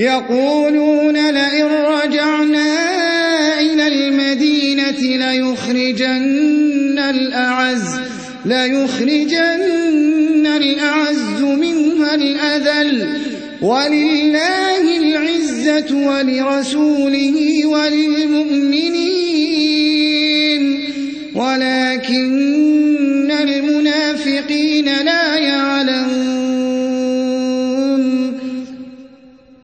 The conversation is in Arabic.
يقولون لئن رجعنا إلى المدينة ليخرجن الأعز ليخرجن الأعز منها الأذل. ولله العزة ولرسوله وللمؤمنين. ولكن المنافقين لا